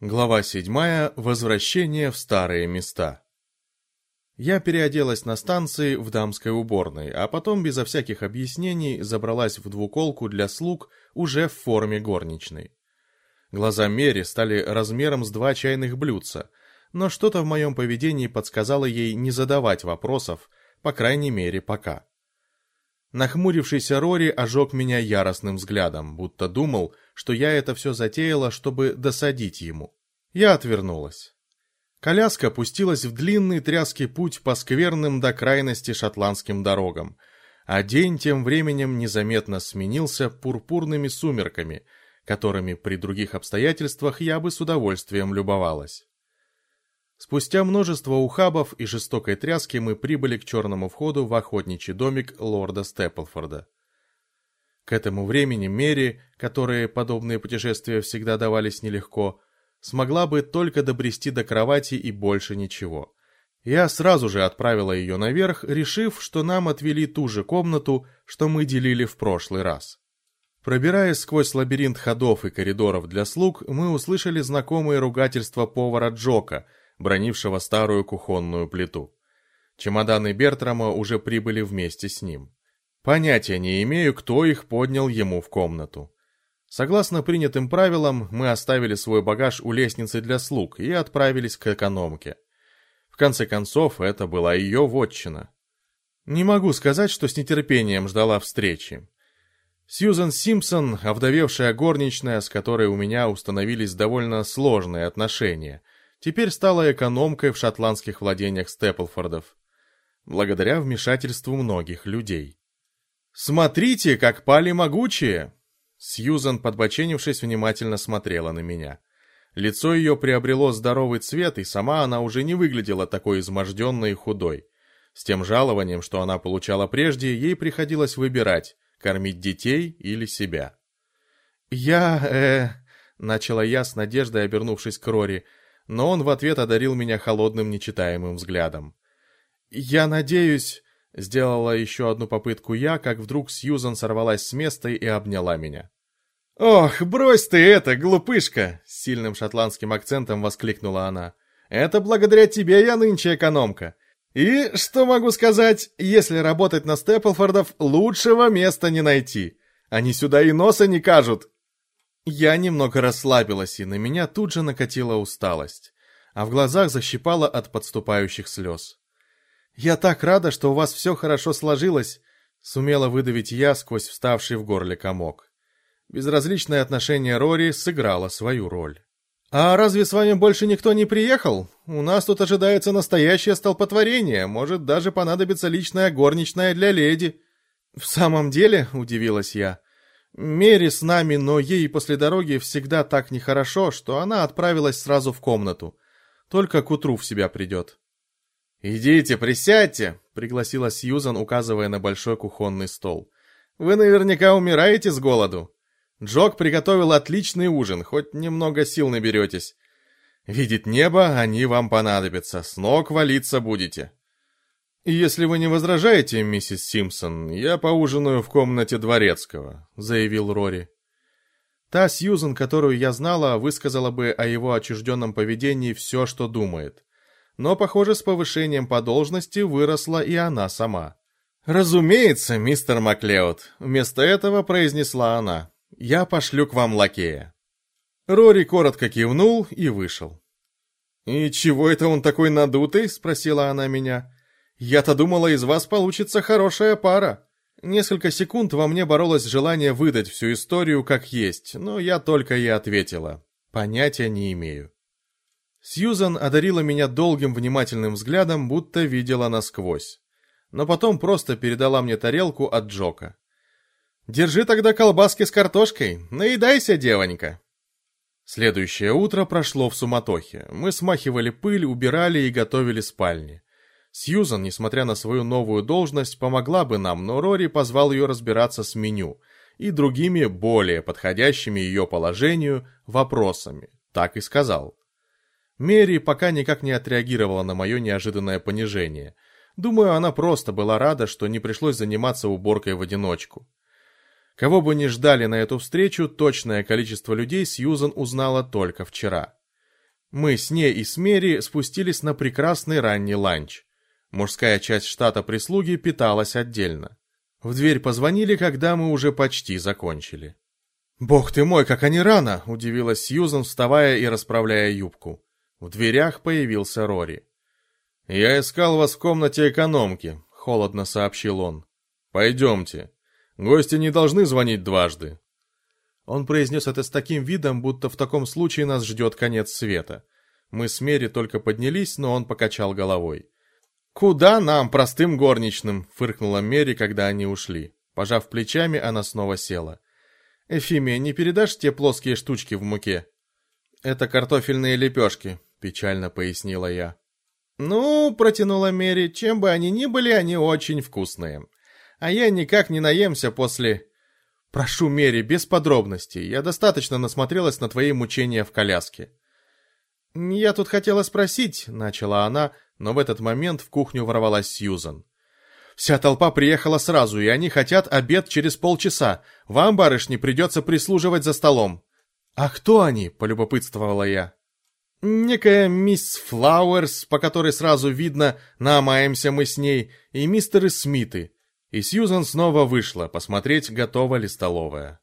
Глава 7. Возвращение в старые места. Я переоделась на станции в дамской уборной, а потом безо всяких объяснений забралась в двуколку для слуг уже в форме горничной. Глаза Мери стали размером с два чайных блюдца, но что-то в моем поведении подсказало ей не задавать вопросов, по крайней мере пока. Нахмурившийся Рори ожег меня яростным взглядом, будто думал, что я это все затеяла, чтобы досадить ему. Я отвернулась. Коляска пустилась в длинный тряский путь по скверным до крайности шотландским дорогам, а день тем временем незаметно сменился пурпурными сумерками, которыми при других обстоятельствах я бы с удовольствием любовалась. Спустя множество ухабов и жестокой тряски мы прибыли к черному входу в охотничий домик лорда Степлфорда. К этому времени Мери, которые подобные путешествия всегда давались нелегко, смогла бы только добрести до кровати и больше ничего. Я сразу же отправила ее наверх, решив, что нам отвели ту же комнату, что мы делили в прошлый раз. Пробираясь сквозь лабиринт ходов и коридоров для слуг, мы услышали знакомые ругательства повара Джока – бронившего старую кухонную плиту. Чемоданы Бертрама уже прибыли вместе с ним. Понятия не имею, кто их поднял ему в комнату. Согласно принятым правилам, мы оставили свой багаж у лестницы для слуг и отправились к экономке. В конце концов, это была ее вотчина. Не могу сказать, что с нетерпением ждала встречи. Сьюзен Симпсон, овдовевшая горничная, с которой у меня установились довольно сложные отношения – теперь стала экономкой в шотландских владениях Степлфордов, благодаря вмешательству многих людей. «Смотрите, как пали могучие!» Сьюзан, подбоченившись, внимательно смотрела на меня. Лицо ее приобрело здоровый цвет, и сама она уже не выглядела такой изможденной и худой. С тем жалованием, что она получала прежде, ей приходилось выбирать, кормить детей или себя. «Я, э...» — начала я с надеждой, обернувшись к Рори — но он в ответ одарил меня холодным нечитаемым взглядом. «Я надеюсь...» — сделала еще одну попытку я, как вдруг Сьюзан сорвалась с места и обняла меня. «Ох, брось ты это, глупышка!» — с сильным шотландским акцентом воскликнула она. «Это благодаря тебе я нынче экономка. И, что могу сказать, если работать на Степлфордов, лучшего места не найти. Они сюда и носа не кажут, я немного расслабилась, и на меня тут же накатила усталость, а в глазах защипала от подступающих слез. «Я так рада, что у вас все хорошо сложилось», — сумела выдавить я сквозь вставший в горле комок. Безразличное отношение Рори сыграло свою роль. «А разве с вами больше никто не приехал? У нас тут ожидается настоящее столпотворение, может даже понадобится личная горничная для леди». «В самом деле», — удивилась я, — Мери с нами, но ей после дороги всегда так нехорошо, что она отправилась сразу в комнату. Только к утру в себя придет. «Идите, присядьте», — пригласила Сьюзан, указывая на большой кухонный стол. «Вы наверняка умираете с голоду. Джок приготовил отличный ужин, хоть немного сил наберетесь. Видеть небо они вам понадобятся, с ног валиться будете». «Если вы не возражаете, миссис Симпсон, я поужинаю в комнате дворецкого», — заявил Рори. Та Сьюзен, которую я знала, высказала бы о его отчужденном поведении все, что думает. Но, похоже, с повышением по должности выросла и она сама. «Разумеется, мистер Маклеод», — вместо этого произнесла она. «Я пошлю к вам лакея». Рори коротко кивнул и вышел. «И чего это он такой надутый?» — спросила она меня. «Я-то думала, из вас получится хорошая пара». Несколько секунд во мне боролось желание выдать всю историю как есть, но я только и ответила. Понятия не имею. Сьюзан одарила меня долгим внимательным взглядом, будто видела насквозь. Но потом просто передала мне тарелку от Джока. «Держи тогда колбаски с картошкой, наедайся, девонька!» Следующее утро прошло в суматохе. Мы смахивали пыль, убирали и готовили спальни. Сьюзан, несмотря на свою новую должность, помогла бы нам, но Рори позвал ее разбираться с меню и другими, более подходящими ее положению, вопросами. Так и сказал. Мэри пока никак не отреагировала на мое неожиданное понижение. Думаю, она просто была рада, что не пришлось заниматься уборкой в одиночку. Кого бы ни ждали на эту встречу, точное количество людей Сьюзан узнала только вчера. Мы с ней и с Мери спустились на прекрасный ранний ланч. Мужская часть штата прислуги питалась отдельно. В дверь позвонили, когда мы уже почти закончили. «Бог ты мой, как они рано!» — удивилась Сьюзан, вставая и расправляя юбку. В дверях появился Рори. «Я искал вас в комнате экономки», — холодно сообщил он. «Пойдемте. Гости не должны звонить дважды». Он произнес это с таким видом, будто в таком случае нас ждет конец света. Мы с Мери только поднялись, но он покачал головой. «Куда нам, простым горничным?» — фыркнула Мери, когда они ушли. Пожав плечами, она снова села. «Эфимия, не передашь те плоские штучки в муке?» «Это картофельные лепешки», — печально пояснила я. «Ну, — протянула Мери, — чем бы они ни были, они очень вкусные. А я никак не наемся после...» «Прошу, Мери, без подробностей. Я достаточно насмотрелась на твои мучения в коляске». «Я тут хотела спросить», — начала она, но в этот момент в кухню ворвалась Сьюзан. Вся толпа приехала сразу, и они хотят обед через полчаса. Вам, барышни, придется прислуживать за столом». «А кто они?» — полюбопытствовала я. «Некая мисс Флауэрс, по которой сразу видно, намаемся мы с ней, и мистеры Смиты». И Сьюзан снова вышла посмотреть, готова ли столовая.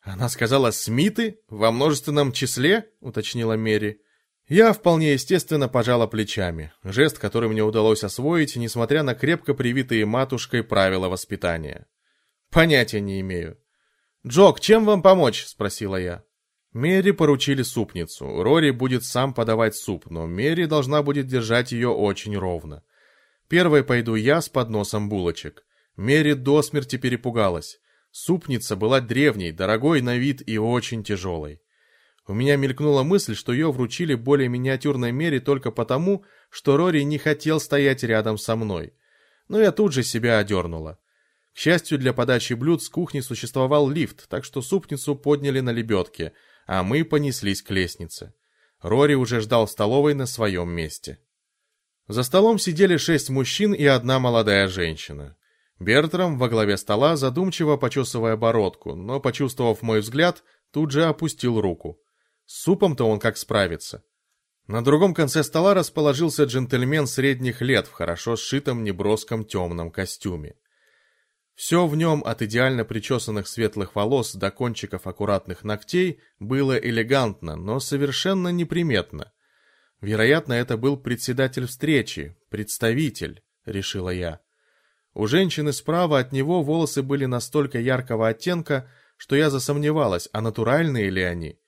«Она сказала Смиты? Во множественном числе?» — уточнила Мери. Я вполне естественно пожала плечами, жест, который мне удалось освоить, несмотря на крепко привитые матушкой правила воспитания. Понятия не имею. «Джок, чем вам помочь?» — спросила я. Мэри поручили супницу. Рори будет сам подавать суп, но Мэри должна будет держать ее очень ровно. Первой пойду я с подносом булочек. Мэри до смерти перепугалась. Супница была древней, дорогой на вид и очень тяжелой. У меня мелькнула мысль, что ее вручили более миниатюрной мере только потому, что Рори не хотел стоять рядом со мной. Но я тут же себя одернула. К счастью, для подачи блюд с кухни существовал лифт, так что супницу подняли на лебедке, а мы понеслись к лестнице. Рори уже ждал в столовой на своем месте. За столом сидели шесть мужчин и одна молодая женщина. Бертрам во главе стола, задумчиво почесывая бородку, но, почувствовав мой взгляд, тут же опустил руку. С супом-то он как справится. На другом конце стола расположился джентльмен средних лет в хорошо сшитом неброском темном костюме. Все в нем, от идеально причесанных светлых волос до кончиков аккуратных ногтей, было элегантно, но совершенно неприметно. Вероятно, это был председатель встречи, представитель, решила я. У женщины справа от него волосы были настолько яркого оттенка, что я засомневалась, а натуральные ли они.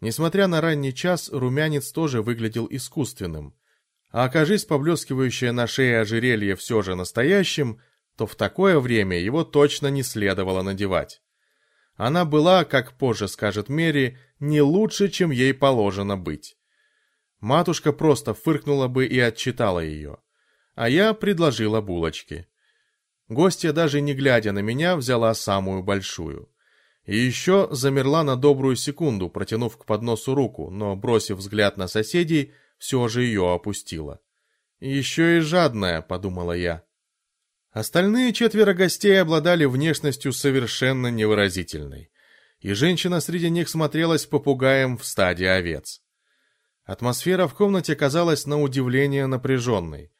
Несмотря на ранний час, румянец тоже выглядел искусственным. А окажись поблескивающее на шее ожерелье все же настоящим, то в такое время его точно не следовало надевать. Она была, как позже скажет Мери, не лучше, чем ей положено быть. Матушка просто фыркнула бы и отчитала ее. А я предложила булочки. Гостья, даже не глядя на меня, взяла самую большую. И еще замерла на добрую секунду, протянув к подносу руку, но, бросив взгляд на соседей, все же ее опустила. «Еще и жадная», — подумала я. Остальные четверо гостей обладали внешностью совершенно невыразительной, и женщина среди них смотрелась попугаем в стадии овец. Атмосфера в комнате казалась на удивление напряженной.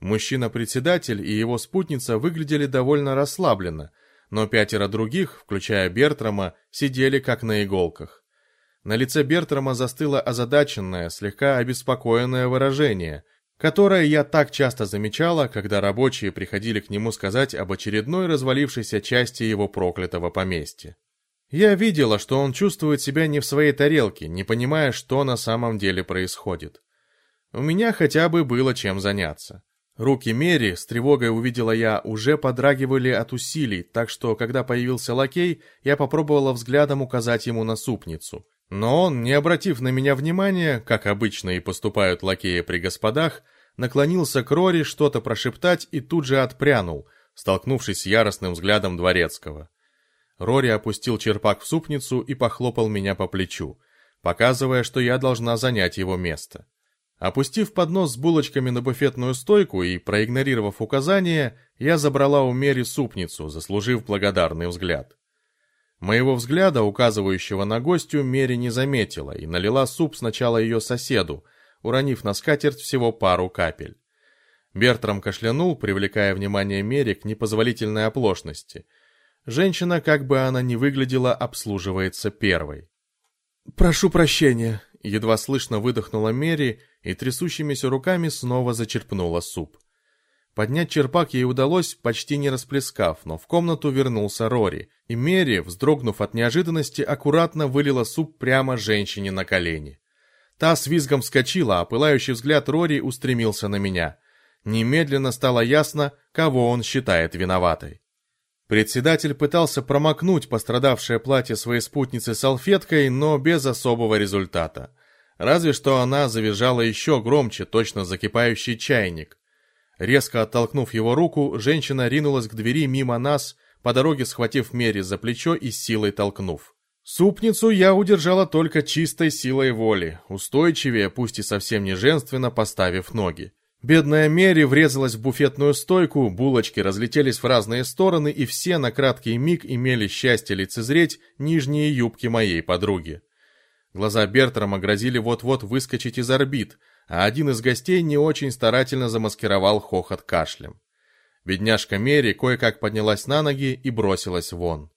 Мужчина-председатель и его спутница выглядели довольно расслабленно — но пятеро других, включая Бертрама, сидели как на иголках. На лице Бертрама застыло озадаченное, слегка обеспокоенное выражение, которое я так часто замечала, когда рабочие приходили к нему сказать об очередной развалившейся части его проклятого поместья. Я видела, что он чувствует себя не в своей тарелке, не понимая, что на самом деле происходит. У меня хотя бы было чем заняться. Руки Мери, с тревогой увидела я, уже подрагивали от усилий, так что, когда появился лакей, я попробовала взглядом указать ему на супницу. Но он, не обратив на меня внимания, как обычно и поступают лакеи при господах, наклонился к Рори что-то прошептать и тут же отпрянул, столкнувшись с яростным взглядом дворецкого. Рори опустил черпак в супницу и похлопал меня по плечу, показывая, что я должна занять его место. Опустив поднос с булочками на буфетную стойку и проигнорировав указания, я забрала у Мери супницу, заслужив благодарный взгляд. Моего взгляда, указывающего на гостю, Мери не заметила и налила суп сначала ее соседу, уронив на скатерть всего пару капель. Бертрам кашлянул, привлекая внимание Мери к непозволительной оплошности. Женщина, как бы она ни выглядела, обслуживается первой. «Прошу прощения», — едва слышно выдохнула Мери и трясущимися руками снова зачерпнула суп. Поднять черпак ей удалось, почти не расплескав, но в комнату вернулся Рори, и Мери, вздрогнув от неожиданности, аккуратно вылила суп прямо женщине на колени. Та с визгом вскочила, а пылающий взгляд Рори устремился на меня. Немедленно стало ясно, кого он считает виноватой. Председатель пытался промокнуть пострадавшее платье своей спутницы салфеткой, но без особого результата. Разве что она завизжала еще громче, точно закипающий чайник. Резко оттолкнув его руку, женщина ринулась к двери мимо нас, по дороге схватив Мери за плечо и силой толкнув. Супницу я удержала только чистой силой воли, устойчивее, пусть и совсем не женственно, поставив ноги. Бедная Мери врезалась в буфетную стойку, булочки разлетелись в разные стороны, и все на краткий миг имели счастье лицезреть нижние юбки моей подруги. Глаза Бертрама грозили вот-вот выскочить из орбит, а один из гостей не очень старательно замаскировал хохот кашлем. Бедняжка Мери кое-как поднялась на ноги и бросилась вон.